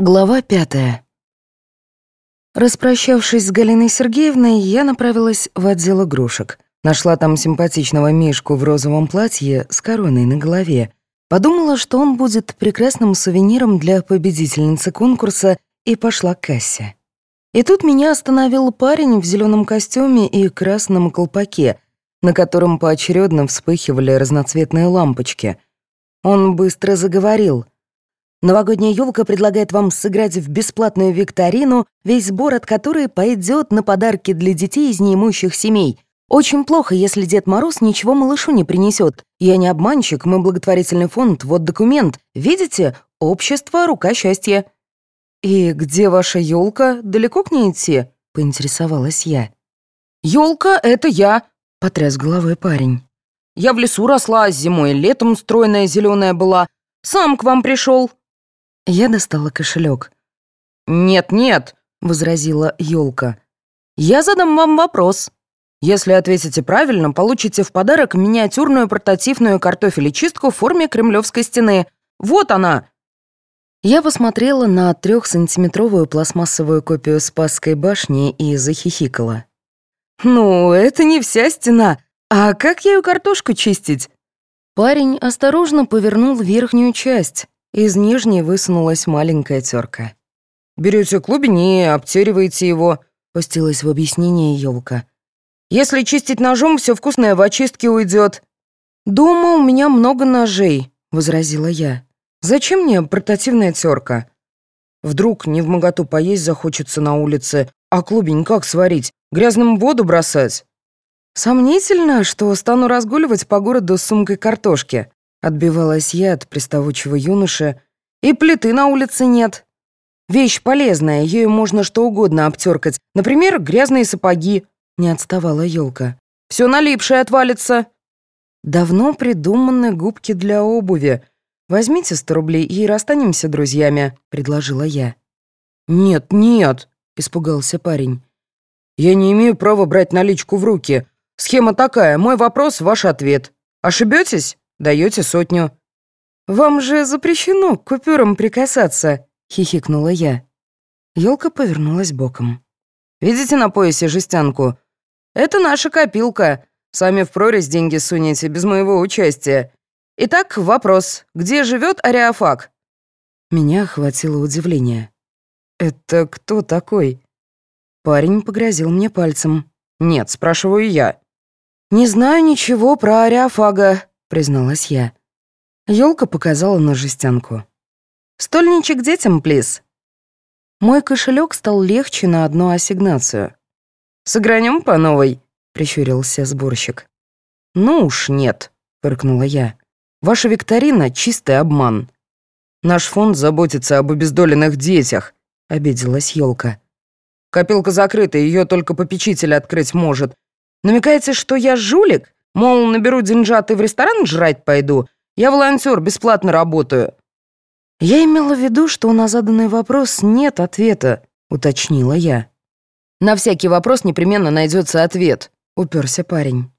Глава пятая. Распрощавшись с Галиной Сергеевной, я направилась в отдел игрушек. Нашла там симпатичного Мишку в розовом платье с короной на голове. Подумала, что он будет прекрасным сувениром для победительницы конкурса, и пошла к кассе. И тут меня остановил парень в зеленом костюме и красном колпаке, на котором поочередно вспыхивали разноцветные лампочки. Он быстро заговорил — Новогодняя елка предлагает вам сыграть в бесплатную викторину, весь сбор от которой пойдет на подарки для детей из неимущих семей. Очень плохо, если Дед Мороз ничего малышу не принесет. Я не обманщик, мы благотворительный фонд, вот документ. Видите? Общество «Рука счастья». «И где ваша елка? Далеко к ней идти?» — поинтересовалась я. Елка это я», — потряс головой парень. «Я в лесу росла, зимой летом стройная зеленая была. Сам к вам пришел. Я достала кошелек. «Нет-нет», — возразила елка. «Я задам вам вопрос. Если ответите правильно, получите в подарок миниатюрную портативную картофелечистку в форме кремлевской стены. Вот она!» Я посмотрела на трехсантиметровую пластмассовую копию Спасской башни и захихикала. «Ну, это не вся стена. А как ею картошку чистить?» Парень осторожно повернул верхнюю часть. Из нижней высунулась маленькая терка. «Берете клубень и обтериваете его», — пустилась в объяснение елка. «Если чистить ножом, все вкусное в очистке уйдет». «Дома у меня много ножей», — возразила я. «Зачем мне портативная терка? Вдруг не в моготу поесть захочется на улице, а клубень как сварить? Грязным воду бросать?» «Сомнительно, что стану разгуливать по городу с сумкой картошки», Отбивалась я от приставучего юноши. «И плиты на улице нет. Вещь полезная, ею можно что угодно обтеркать. Например, грязные сапоги». Не отставала елка. «Все налипшее отвалится». «Давно придуманы губки для обуви. Возьмите сто рублей и расстанемся друзьями», — предложила я. «Нет, нет», — испугался парень. «Я не имею права брать наличку в руки. Схема такая, мой вопрос — ваш ответ. Ошибетесь? Даете сотню». «Вам же запрещено к купюрам прикасаться», — хихикнула я. Ёлка повернулась боком. «Видите на поясе жестянку? Это наша копилка. Сами в прорезь деньги сунете без моего участия. Итак, вопрос. Где живет Ариафак?» Меня охватило удивление. «Это кто такой?» Парень погрозил мне пальцем. «Нет, спрашиваю я». «Не знаю ничего про Ариафага призналась я. Ёлка показала на жестянку. «Стольничек детям, плиз». Мой кошелек стал легче на одну ассигнацию. «Сыгранем по новой?» — прищурился сборщик. «Ну уж нет», — фыркнула я. «Ваша викторина — чистый обман. Наш фонд заботится об обездоленных детях», — обиделась Ёлка. «Копилка закрыта, ее только попечитель открыть может. Намекаете, что я жулик? Мол, наберу деньжат и в ресторан жрать пойду. Я волонтер, бесплатно работаю». «Я имела в виду, что на заданный вопрос нет ответа», — уточнила я. «На всякий вопрос непременно найдется ответ», — уперся парень.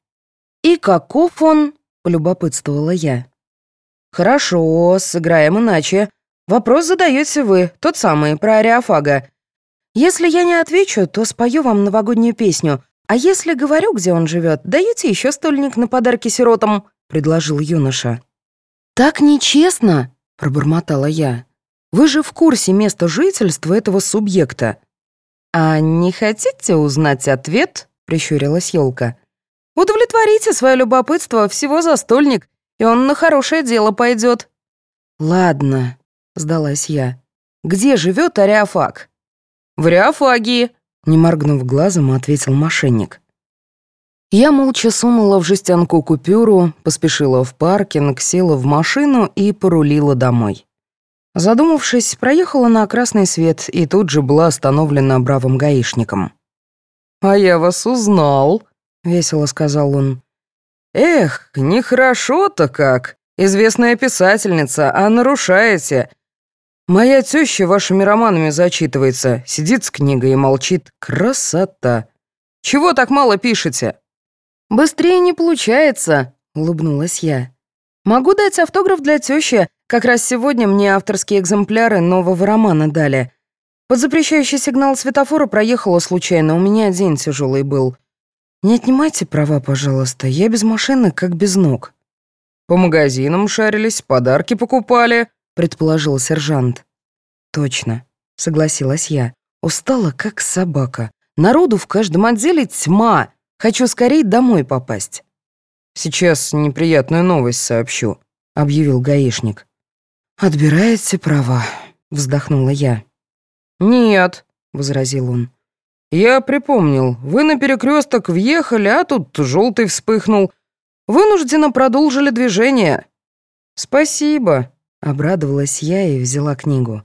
«И каков он?» — полюбопытствовала я. «Хорошо, сыграем иначе. Вопрос задаете вы, тот самый, про Ариафага. Если я не отвечу, то спою вам новогоднюю песню, «А если говорю, где он живет, даете еще стольник на подарки сиротам?» — предложил юноша. «Так нечестно!» — пробормотала я. «Вы же в курсе места жительства этого субъекта». «А не хотите узнать ответ?» — прищурилась елка. «Удовлетворите свое любопытство всего за стольник, и он на хорошее дело пойдет». «Ладно», — сдалась я. «Где живет Ариафаг?» «В Ариафагии», не моргнув глазом, ответил мошенник. Я молча сунула в жестянку купюру, поспешила в паркинг, села в машину и порулила домой. Задумавшись, проехала на красный свет и тут же была остановлена бравым гаишником. «А я вас узнал», — весело сказал он. «Эх, нехорошо-то как. Известная писательница, а нарушаете. Моя теща вашими романами зачитывается, сидит с книгой и молчит. Красота! Чего так мало пишете?» «Быстрее не получается», — улыбнулась я. «Могу дать автограф для тещи. Как раз сегодня мне авторские экземпляры нового романа дали. Под запрещающий сигнал светофора проехала случайно, у меня день тяжелый был. Не отнимайте права, пожалуйста, я без машины, как без ног». «По магазинам шарились, подарки покупали», — предположил сержант. «Точно», — согласилась я. Устала, как собака. Народу в каждом отделе тьма. Хочу скорее домой попасть. «Сейчас неприятную новость сообщу», — объявил гаишник. «Отбираете права», — вздохнула я. «Нет», — возразил он. «Я припомнил, вы на перекресток въехали, а тут желтый вспыхнул. Вынужденно продолжили движение». «Спасибо», — обрадовалась я и взяла книгу.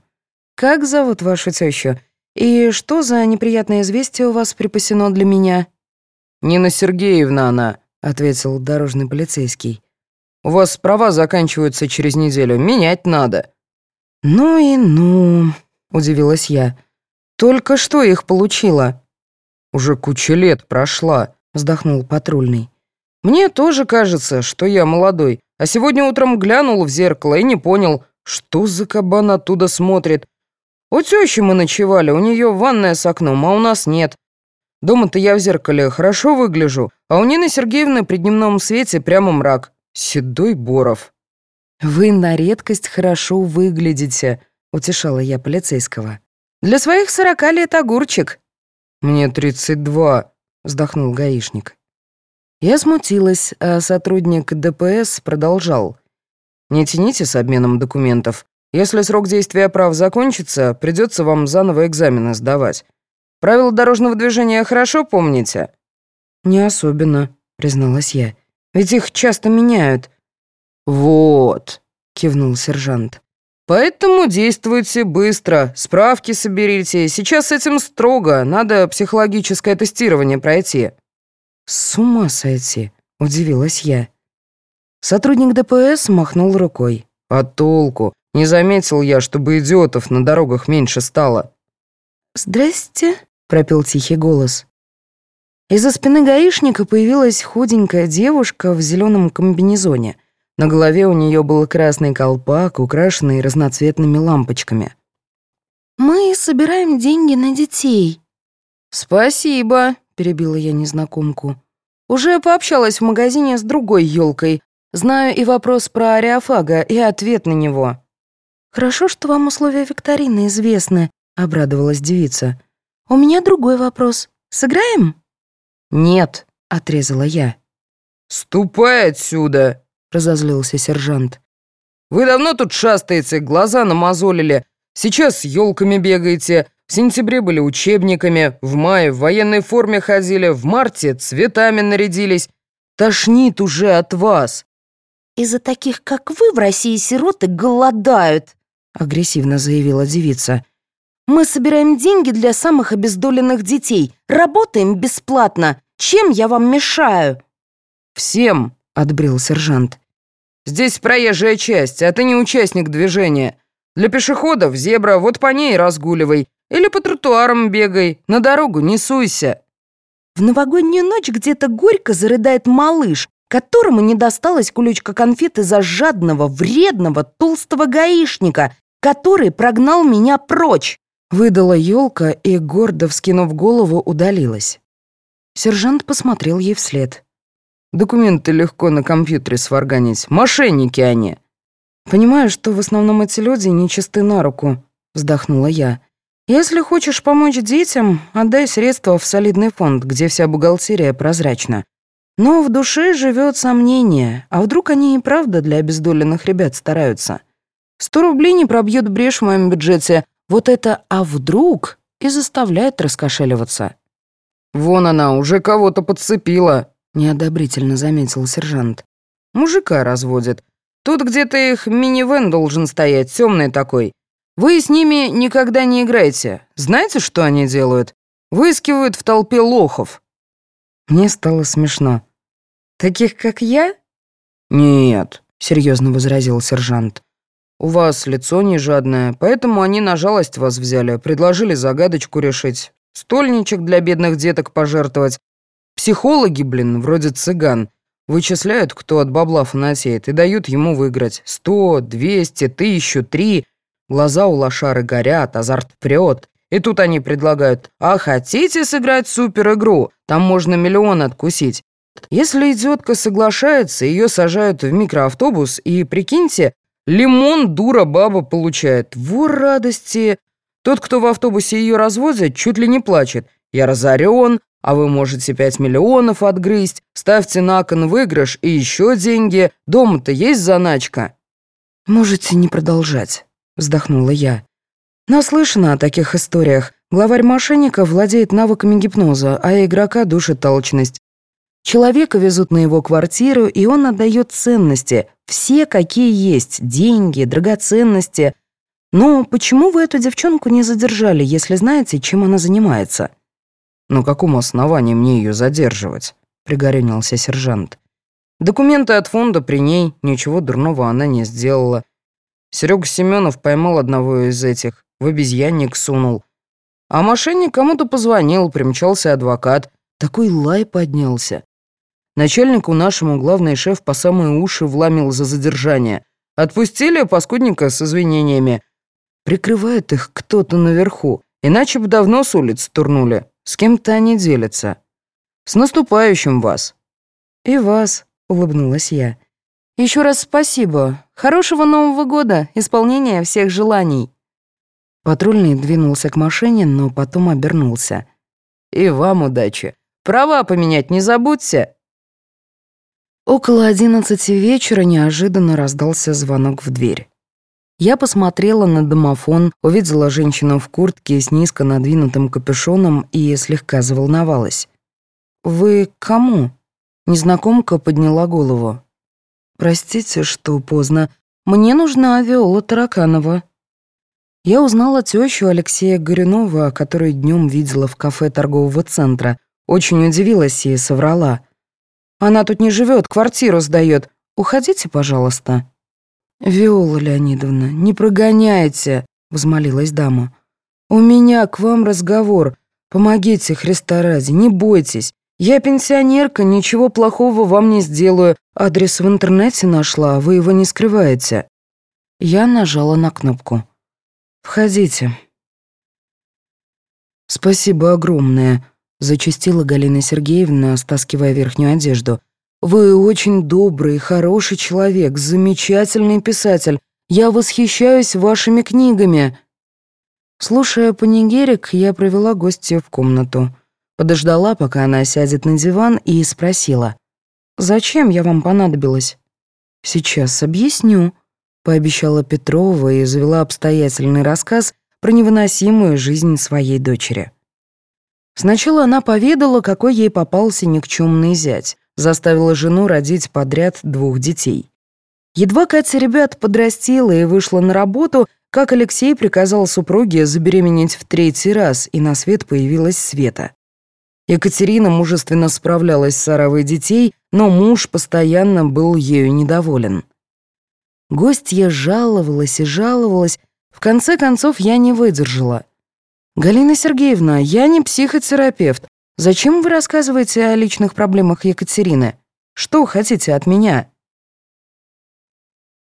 «Как зовут вашу тещу? И что за неприятное известие у вас припасено для меня?» «Нина Сергеевна она», — ответил дорожный полицейский. «У вас права заканчиваются через неделю, менять надо». «Ну и ну», — удивилась я. «Только что их получила». «Уже куча лет прошла», — вздохнул патрульный. «Мне тоже кажется, что я молодой, а сегодня утром глянул в зеркало и не понял, что за кабан оттуда смотрит. У тещи мы ночевали, у нее ванная с окном, а у нас нет. Дома-то я в зеркале хорошо выгляжу, а у Нины Сергеевны при дневном свете прямо мрак. Седой Боров». «Вы на редкость хорошо выглядите», — утешала я полицейского. «Для своих сорока лет огурчик». «Мне тридцать два», — вздохнул гаишник. Я смутилась, а сотрудник ДПС продолжал. «Не тяните с обменом документов. Если срок действия прав закончится, придется вам заново экзамены сдавать. Правила дорожного движения хорошо помните?» «Не особенно», — призналась я. «Ведь их часто меняют». «Вот», — кивнул сержант. Поэтому действуйте быстро, справки соберите. Сейчас с этим строго, надо психологическое тестирование пройти». «С ума сойти», — удивилась я. Сотрудник ДПС махнул рукой. «А толку? Не заметил я, чтобы идиотов на дорогах меньше стало». «Здрасте», — пропел тихий голос. Из-за спины гаишника появилась худенькая девушка в зеленом комбинезоне — на голове у нее был красный колпак, украшенный разноцветными лампочками. «Мы собираем деньги на детей». «Спасибо», — перебила я незнакомку. «Уже пообщалась в магазине с другой елкой. Знаю и вопрос про ариофага, и ответ на него». «Хорошо, что вам условия викторины известны», — обрадовалась девица. «У меня другой вопрос. Сыграем?» «Нет», — отрезала я. «Ступай отсюда!» — разозлился сержант. «Вы давно тут шастаете, глаза намазолили. Сейчас с елками бегаете, в сентябре были учебниками, в мае в военной форме ходили, в марте цветами нарядились. Тошнит уже от вас!» «Из-за таких, как вы, в России сироты голодают», — агрессивно заявила девица. «Мы собираем деньги для самых обездоленных детей, работаем бесплатно. Чем я вам мешаю?» «Всем», отбрил сержант. «Здесь проезжая часть, а ты не участник движения. Для пешеходов зебра, вот по ней разгуливай. Или по тротуарам бегай, на дорогу не суйся». В новогоднюю ночь где-то горько зарыдает малыш, которому не досталась кулечка конфеты за жадного, вредного, толстого гаишника, который прогнал меня прочь. Выдала елка и, гордо вскинув голову, удалилась. Сержант посмотрел ей вслед. Документы легко на компьютере сварганить. Мошенники они». «Понимаю, что в основном эти люди нечисты на руку», — вздохнула я. «Если хочешь помочь детям, отдай средства в солидный фонд, где вся бухгалтерия прозрачна. Но в душе живет сомнение, а вдруг они и правда для обездоленных ребят стараются? Сто рублей не пробьет брешь в моем бюджете. Вот это «а вдруг» и заставляет раскошеливаться». «Вон она, уже кого-то подцепила», неодобрительно заметил сержант. Мужика разводят. Тут где-то их минивэн должен стоять, темный такой. Вы с ними никогда не играете. Знаете, что они делают? Выискивают в толпе лохов. Мне стало смешно. Таких, как я? Нет, серьезно возразил сержант. У вас лицо не жадное, поэтому они на жалость вас взяли, предложили загадочку решить, стольничек для бедных деток пожертвовать, Психологи, блин, вроде цыган. Вычисляют, кто от бабла фанатеет, и дают ему выиграть. Сто, двести, тысячу, три. Глаза у лошары горят, азарт прет. И тут они предлагают, а хотите сыграть супер-игру? Там можно миллион откусить. Если идиотка соглашается, ее сажают в микроавтобус, и, прикиньте, лимон дура баба получает. Вор радости. Тот, кто в автобусе ее развозит, чуть ли не плачет. Я разорен, а вы можете пять миллионов отгрызть. Ставьте на кон выигрыш и еще деньги. Дома-то есть заначка. «Можете не продолжать», — вздохнула я. Наслышана о таких историях. Главарь мошенника владеет навыками гипноза, а игрока душит толчность. Человека везут на его квартиру, и он отдает ценности. Все, какие есть. Деньги, драгоценности. Но почему вы эту девчонку не задержали, если знаете, чем она занимается? «На каком основании мне ее задерживать?» — пригорюнился сержант. «Документы от фонда при ней, ничего дурного она не сделала. Серега Семенов поймал одного из этих, в обезьянник сунул. А мошенник кому-то позвонил, примчался адвокат. Такой лай поднялся. Начальнику нашему главный шеф по самые уши вламил за задержание. Отпустили паскудника с извинениями. Прикрывает их кто-то наверху, иначе бы давно с улиц турнули. С кем-то они делятся. С наступающим вас. И вас, улыбнулась я. Еще раз спасибо. Хорошего Нового года, исполнения всех желаний. Патрульный двинулся к машине, но потом обернулся. «И вам удачи. Права поменять не забудьте». Около одиннадцати вечера неожиданно раздался звонок в дверь. Я посмотрела на домофон, увидела женщину в куртке с низко надвинутым капюшоном и слегка заволновалась. «Вы кому?» Незнакомка подняла голову. «Простите, что поздно. Мне нужна Виола Тараканова» я узнала тещу Алексея Горюнова, которую днем видела в кафе торгового центра. Очень удивилась и соврала. «Она тут не живет, квартиру сдает. Уходите, пожалуйста». «Виола Леонидовна, не прогоняйте», — взмолилась дама. «У меня к вам разговор. Помогите, Христа ради, не бойтесь. Я пенсионерка, ничего плохого вам не сделаю. Адрес в интернете нашла, вы его не скрываете». Я нажала на кнопку. «Входите». «Спасибо огромное», — зачастила Галина Сергеевна, стаскивая верхнюю одежду. «Вы очень добрый, хороший человек, замечательный писатель. Я восхищаюсь вашими книгами». Слушая панигерик, я провела гостью в комнату. Подождала, пока она сядет на диван, и спросила. «Зачем я вам понадобилась?» «Сейчас объясню», пообещала Петрова и завела обстоятельный рассказ про невыносимую жизнь своей дочери. Сначала она поведала, какой ей попался никчемный зять, заставила жену родить подряд двух детей. Едва Катя ребят подрастила и вышла на работу, как Алексей приказал супруге забеременеть в третий раз, и на свет появилась Света. Екатерина мужественно справлялась с оравой детей, но муж постоянно был ею недоволен. Гостья жаловалась и жаловалась. В конце концов, я не выдержала. «Галина Сергеевна, я не психотерапевт. Зачем вы рассказываете о личных проблемах Екатерины? Что хотите от меня?»